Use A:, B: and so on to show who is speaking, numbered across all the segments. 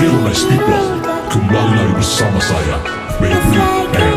A: Real Nice People
B: Kembali lagi bersama saya. Baby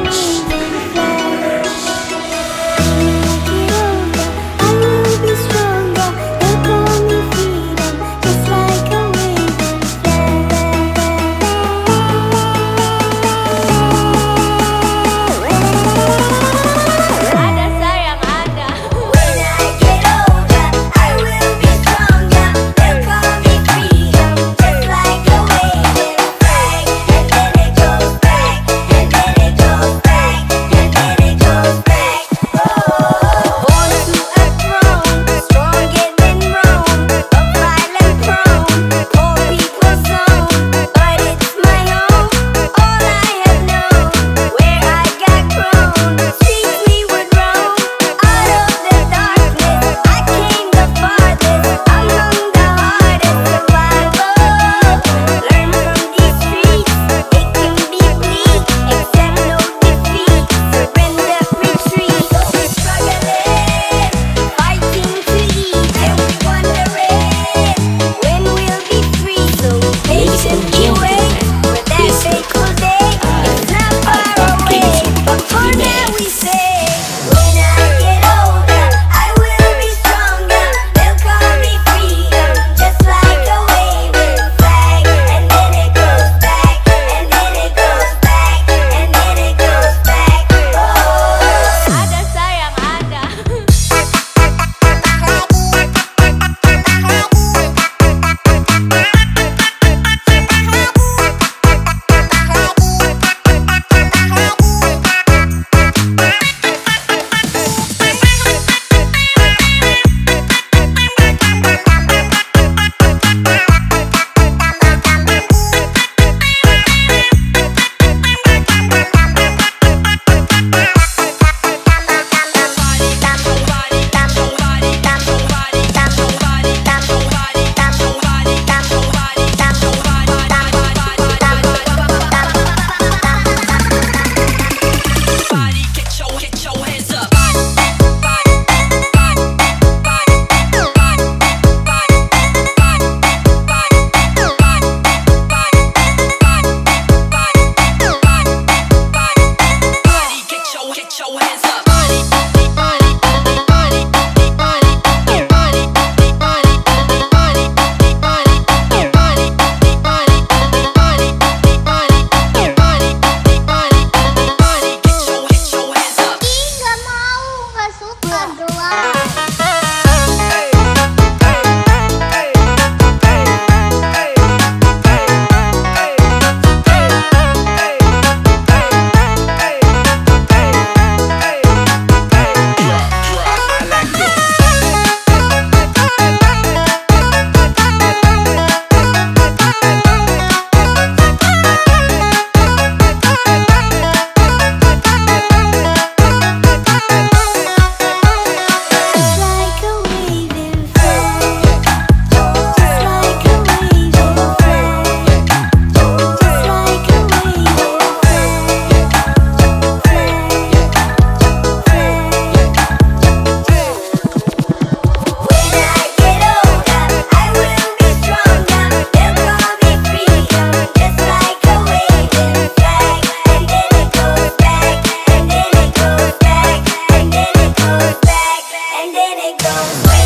A: don't wait.